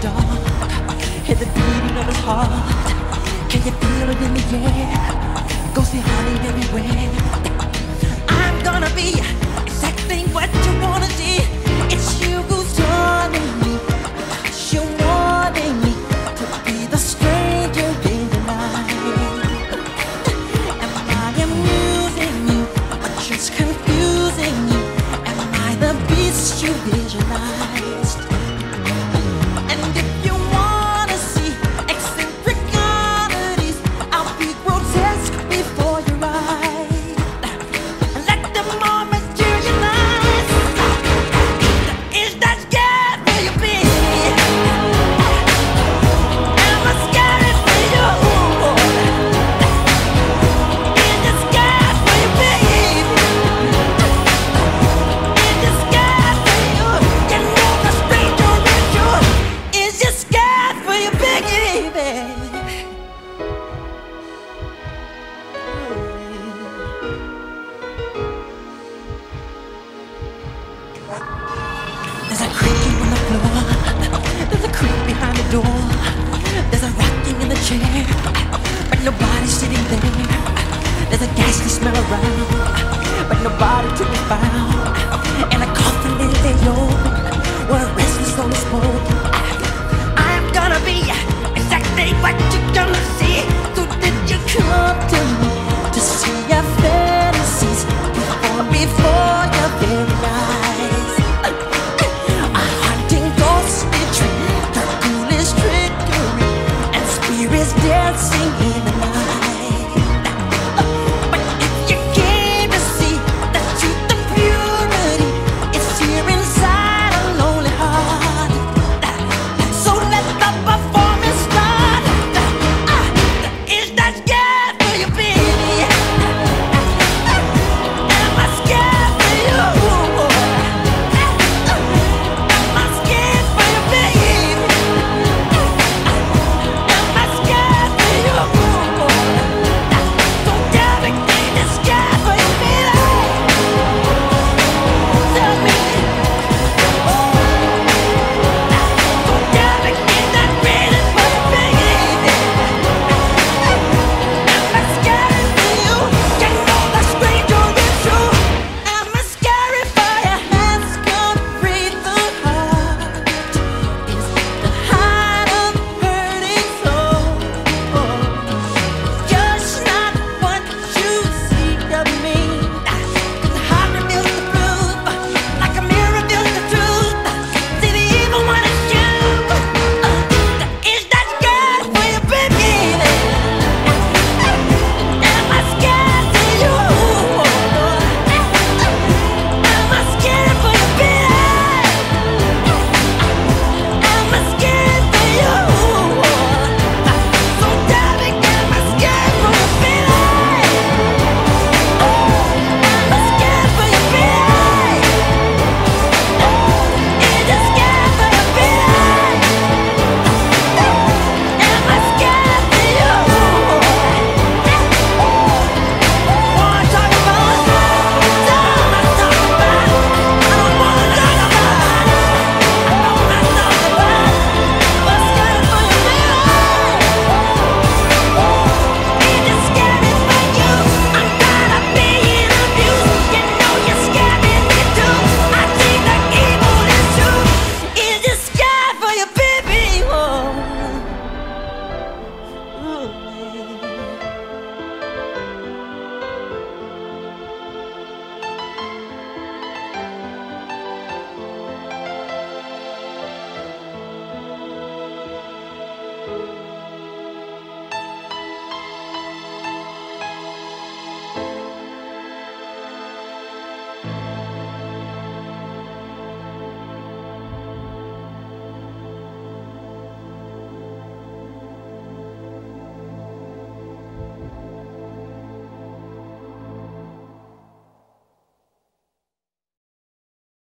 dark. Hear the beating of his heart. Can you feel it in the air? Ghostly haunting everywhere. I'm gonna be exactly what you wanna see. It's you who's taunting me. You're wanting me to be the stranger in the night. Am I amusing you or just confusing you? Am I the beast you visualized? Chair, but nobody's sitting there. There's a ghastly smell around, but nobody to be found. And a coffin in the open, where restless soul is spoken. I'm gonna be exactly what